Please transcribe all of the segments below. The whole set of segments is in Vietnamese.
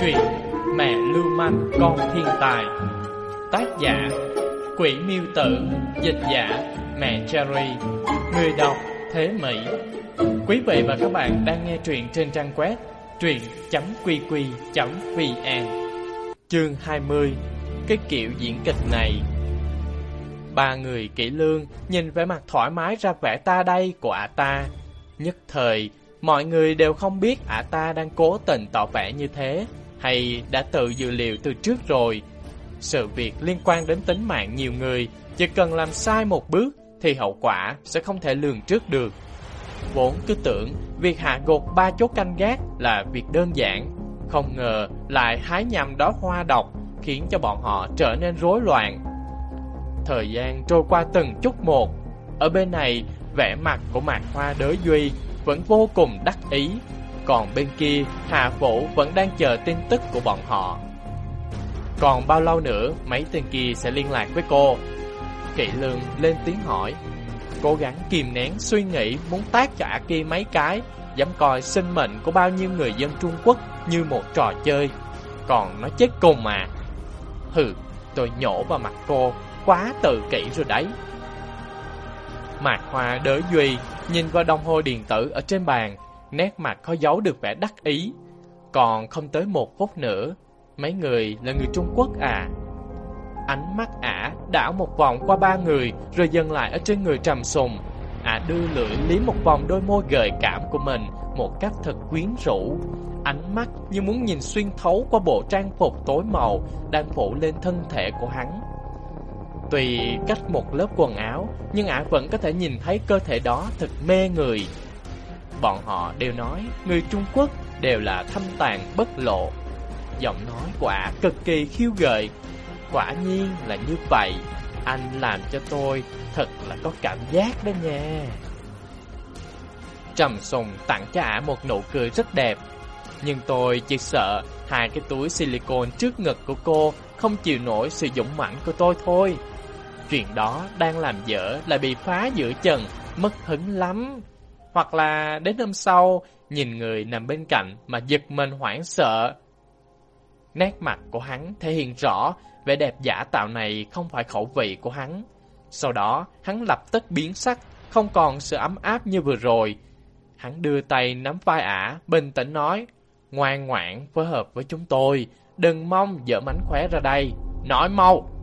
Truyện Mẹ Lưu Manh Con Thiên Tài. Tác giả Quỷ Miêu Tử. Dịch giả Mẹ Cherry. Người đọc Thế Mỹ. Quý vị và các bạn đang nghe truyện trên trang web truyện.qq.vn Chương 20 Cái kiểu diễn kịch này. Ba người kỹ lương nhìn vẻ mặt thoải mái ra vẻ ta đây của ả ta. Nhất thời, mọi người đều không biết ả ta đang cố tình tỏ vẻ như thế, hay đã tự dự liệu từ trước rồi. Sự việc liên quan đến tính mạng nhiều người, chỉ cần làm sai một bước thì hậu quả sẽ không thể lường trước được. Vốn cứ tưởng việc hạ gục ba chốt canh gác là việc đơn giản, không ngờ lại hái nhầm đó hoa độc khiến cho bọn họ trở nên rối loạn. Thời gian trôi qua từng chút một, ở bên này vẻ mặt của Mạc Hoa Đới Duy vẫn vô cùng đắc ý, còn bên kia Hà Phổ vẫn đang chờ tin tức của bọn họ. Còn bao lâu nữa mấy tên kia sẽ liên lạc với cô? Kỵ lương lên tiếng hỏi, cố gắng kìm nén suy nghĩ muốn tác cho ả kia mấy cái, dám coi sinh mệnh của bao nhiêu người dân Trung Quốc như một trò chơi. Còn nó chết cùng mà. Hừ, tôi nhổ vào mặt cô, quá tự kỷ rồi đấy. Mạc Hoa đỡ Duy nhìn vào đồng hồ điện tử ở trên bàn, nét mặt khó giấu được vẻ đắc ý. Còn không tới một phút nữa, mấy người là người Trung Quốc à? Ánh mắt ả đảo một vòng qua ba người rồi dừng lại ở trên người trầm sùng. Ả đưa lưỡi liếm một vòng đôi môi gợi cảm của mình một cách thật quyến rũ. Ánh mắt như muốn nhìn xuyên thấu qua bộ trang phục tối màu đang phủ lên thân thể của hắn tùy cách một lớp quần áo, nhưng ả vẫn có thể nhìn thấy cơ thể đó thật mê người. Bọn họ đều nói người Trung Quốc đều là thâm tàn bất lộ. Giọng nói của ả cực kỳ khiêu gợi. Quả nhiên là như vậy, anh làm cho tôi thật là có cảm giác đó nha. Trầm Sùng tặng cho ả một nụ cười rất đẹp. Nhưng tôi chỉ sợ hai cái túi silicone trước ngực của cô không chịu nổi sự dũng mãnh của tôi thôi. Chuyện đó đang làm dở lại bị phá giữa chừng, mất hứng lắm. Hoặc là đến hôm sau, nhìn người nằm bên cạnh mà giật mình hoảng sợ. Nét mặt của hắn thể hiện rõ vẻ đẹp giả tạo này không phải khẩu vị của hắn. Sau đó, hắn lập tức biến sắc, không còn sự ấm áp như vừa rồi. Hắn đưa tay nắm vai ả, bình tĩnh nói, ngoan ngoãn phối hợp với chúng tôi, đừng mong dở mánh khóe ra đây, nói mau.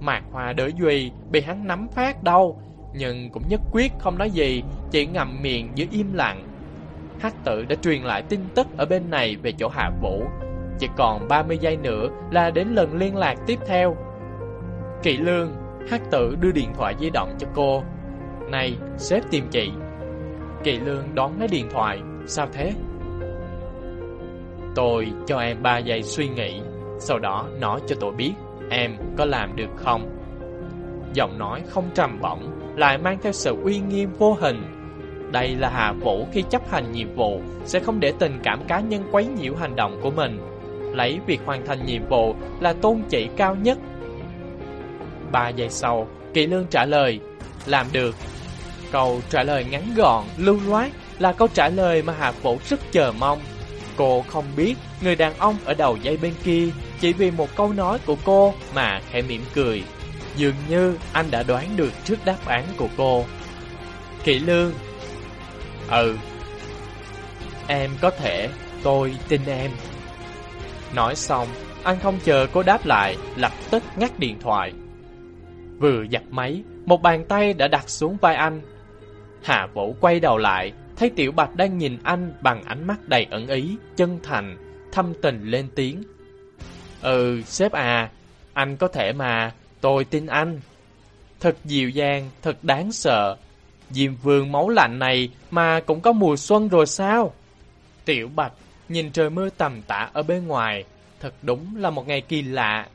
Mạc Hoa đỡ Duy bị hắn nắm phát đâu, nhưng cũng nhất quyết không nói gì, chỉ ngậm miệng giữ im lặng. Hắc tử đã truyền lại tin tức ở bên này về chỗ Hạ Vũ. Chỉ còn 30 giây nữa là đến lần liên lạc tiếp theo. Kỵ lương, Hắc tử đưa điện thoại di động cho cô. Này, sếp tìm chị. Kỵ lương đón lấy điện thoại. Sao thế? Tôi cho em 3 giây suy nghĩ, sau đó nói cho tôi biết em có làm được không? Giọng nói không trầm bổng, lại mang theo sự uy nghiêm vô hình. Đây là Hà Vũ khi chấp hành nhiệm vụ, sẽ không để tình cảm cá nhân quấy nhiễu hành động của mình. Lấy việc hoàn thành nhiệm vụ là tôn chỉ cao nhất. Ba giây sau, Kỳ Lương trả lời, làm được. Câu trả lời ngắn gọn, lưu loát là câu trả lời mà Hà Vũ rất chờ mong. Cô không biết người đàn ông ở đầu dây bên kia chỉ vì một câu nói của cô mà khẽ mỉm cười. Dường như anh đã đoán được trước đáp án của cô. Kỷ lương Ừ Em có thể, tôi tin em. Nói xong, anh không chờ cô đáp lại, lập tức ngắt điện thoại. Vừa giặt máy, một bàn tay đã đặt xuống vai anh. Hạ Vũ quay đầu lại, thấy Tiểu Bạch đang nhìn anh bằng ánh mắt đầy ẩn ý, chân thành, thâm tình lên tiếng. Ừ, sếp à, anh có thể mà, tôi tin anh. Thật dịu dàng, thật đáng sợ. Diêm vương máu lạnh này mà cũng có mùa xuân rồi sao? Tiểu Bạch nhìn trời mưa tầm tã ở bên ngoài, thật đúng là một ngày kỳ lạ.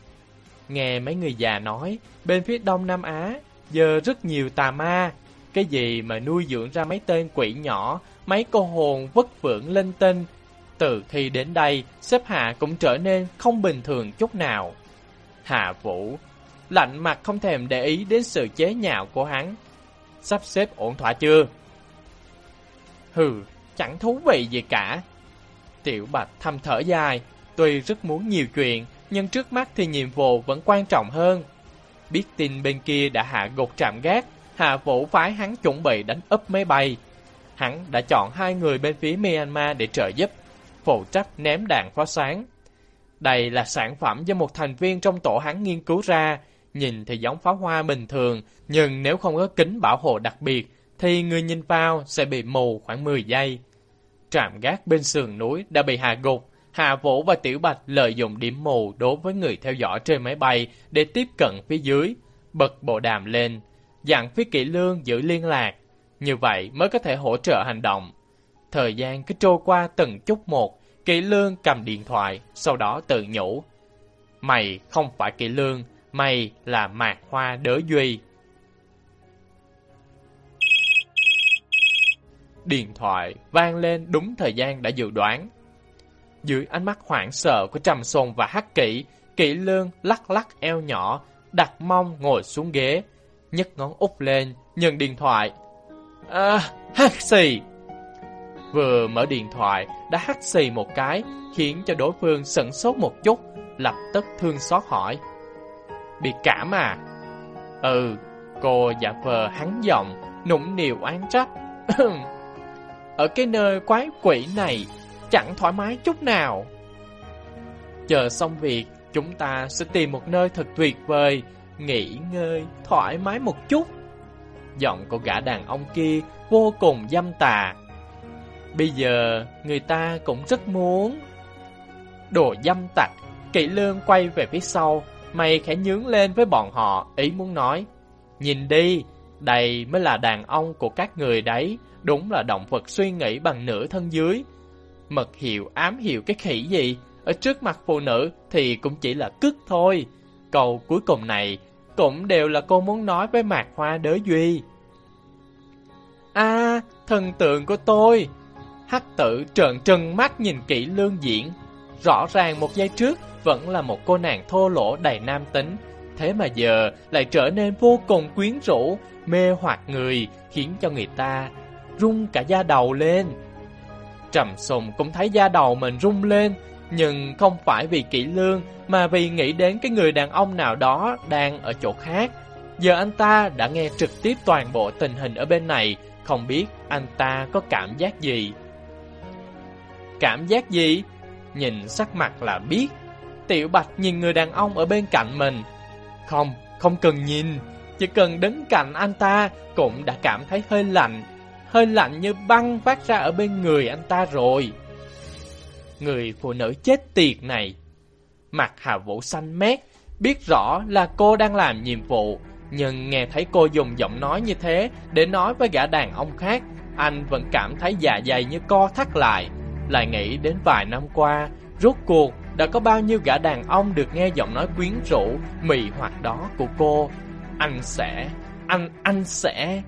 Nghe mấy người già nói, bên phía Đông Nam Á, giờ rất nhiều tà ma. Cái gì mà nuôi dưỡng ra mấy tên quỷ nhỏ, mấy cô hồn vất vưởng lên tinh, từ khi đến đây, xếp hạ cũng trở nên không bình thường chút nào. Hạ Vũ, lạnh mặt không thèm để ý đến sự chế nhạo của hắn. Sắp xếp ổn thỏa chưa? Hừ, chẳng thú vị gì cả. Tiểu Bạch thầm thở dài, tuy rất muốn nhiều chuyện, nhưng trước mắt thì nhiệm vụ vẫn quan trọng hơn. Biết tin bên kia đã hạ gục trạm gác, Hạ Vũ phái hắn chuẩn bị đánh úp máy bay. Hắn đã chọn hai người bên phía Myanmar để trợ giúp, phụ trách ném đạn pháo sáng. Đây là sản phẩm do một thành viên trong tổ hắn nghiên cứu ra, nhìn thì giống pháo hoa bình thường, nhưng nếu không có kính bảo hộ đặc biệt, thì người nhìn vào sẽ bị mù khoảng 10 giây. Trạm gác bên sườn núi đã bị hạ gục, Hạ Vũ và Tiểu Bạch lợi dụng điểm mù đối với người theo dõi trên máy bay để tiếp cận phía dưới, bật bộ đàm lên, dặn phía kỹ lương giữ liên lạc. Như vậy mới có thể hỗ trợ hành động. Thời gian cứ trôi qua từng chút một, kỹ lương cầm điện thoại, sau đó tự nhủ. Mày không phải kỹ lương, mày là mạc hoa đỡ duy. Điện thoại vang lên đúng thời gian đã dự đoán. Dưới ánh mắt hoảng sợ của Trầm sồn và Hắc Kỷ, Kỷ Lương lắc lắc eo nhỏ, đặt mông ngồi xuống ghế, nhấc ngón út lên, nhận điện thoại. À, Hắc xì! Vừa mở điện thoại, đã hắt xì một cái, khiến cho đối phương sửng sốt một chút, lập tức thương xót hỏi. Bị cảm à? Ừ, cô giả vờ hắn giọng, nũng nịu oán trách. Ở cái nơi quái quỷ này, chẳng thoải mái chút nào. Chờ xong việc, chúng ta sẽ tìm một nơi thật tuyệt vời, nghỉ ngơi, thoải mái một chút. Giọng của gã đàn ông kia vô cùng dâm tà. Bây giờ, người ta cũng rất muốn. Đồ dâm tặc, kỵ lương quay về phía sau, mày khẽ nhướng lên với bọn họ, ý muốn nói. Nhìn đi, đây mới là đàn ông của các người đấy, đúng là động vật suy nghĩ bằng nửa thân dưới. Mật hiệu ám hiệu cái khỉ gì, ở trước mặt phụ nữ thì cũng chỉ là cứt thôi. Câu cuối cùng này cũng đều là cô muốn nói với Mạc Hoa đới duy. a thần tượng của tôi! Hắc tử trợn trừng mắt nhìn kỹ lương diễn. Rõ ràng một giây trước vẫn là một cô nàng thô lỗ đầy nam tính. Thế mà giờ lại trở nên vô cùng quyến rũ, mê hoặc người, khiến cho người ta rung cả da đầu lên. Trầm sùng cũng thấy da đầu mình rung lên, nhưng không phải vì kỹ lương, mà vì nghĩ đến cái người đàn ông nào đó đang ở chỗ khác. Giờ anh ta đã nghe trực tiếp toàn bộ tình hình ở bên này, không biết anh ta có cảm giác gì. Cảm giác gì? Nhìn sắc mặt là biết. Tiểu Bạch nhìn người đàn ông ở bên cạnh mình. Không, không cần nhìn, chỉ cần đứng cạnh anh ta cũng đã cảm thấy hơi lạnh. Hơi lạnh như băng phát ra ở bên người anh ta rồi. Người phụ nữ chết tiệt này. Mặt Hà Vũ xanh mét, biết rõ là cô đang làm nhiệm vụ, nhưng nghe thấy cô dùng giọng nói như thế để nói với gã đàn ông khác, anh vẫn cảm thấy dạ dày như co thắt lại. Lại nghĩ đến vài năm qua, rốt cuộc đã có bao nhiêu gã đàn ông được nghe giọng nói quyến rũ, mị hoặc đó của cô. Anh sẽ, anh, anh sẽ...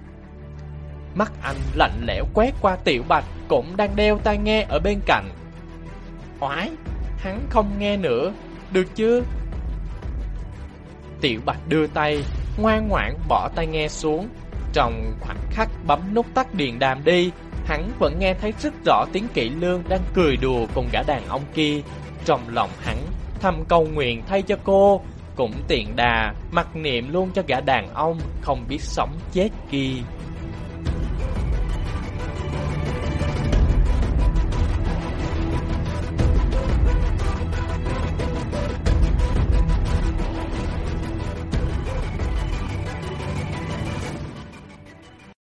Mắt anh lạnh lẽo quét qua tiểu bạch cũng đang đeo tai nghe ở bên cạnh. Oái, hắn không nghe nữa, được chưa? Tiểu bạch đưa tay, ngoan ngoãn bỏ tay nghe xuống. Trong khoảnh khắc bấm nút tắt điện đàm đi, hắn vẫn nghe thấy rất rõ tiếng kỵ lương đang cười đùa cùng gã đàn ông kia. Trong lòng hắn thầm cầu nguyện thay cho cô, cũng tiện đà mặc niệm luôn cho gã đàn ông không biết sống chết kia.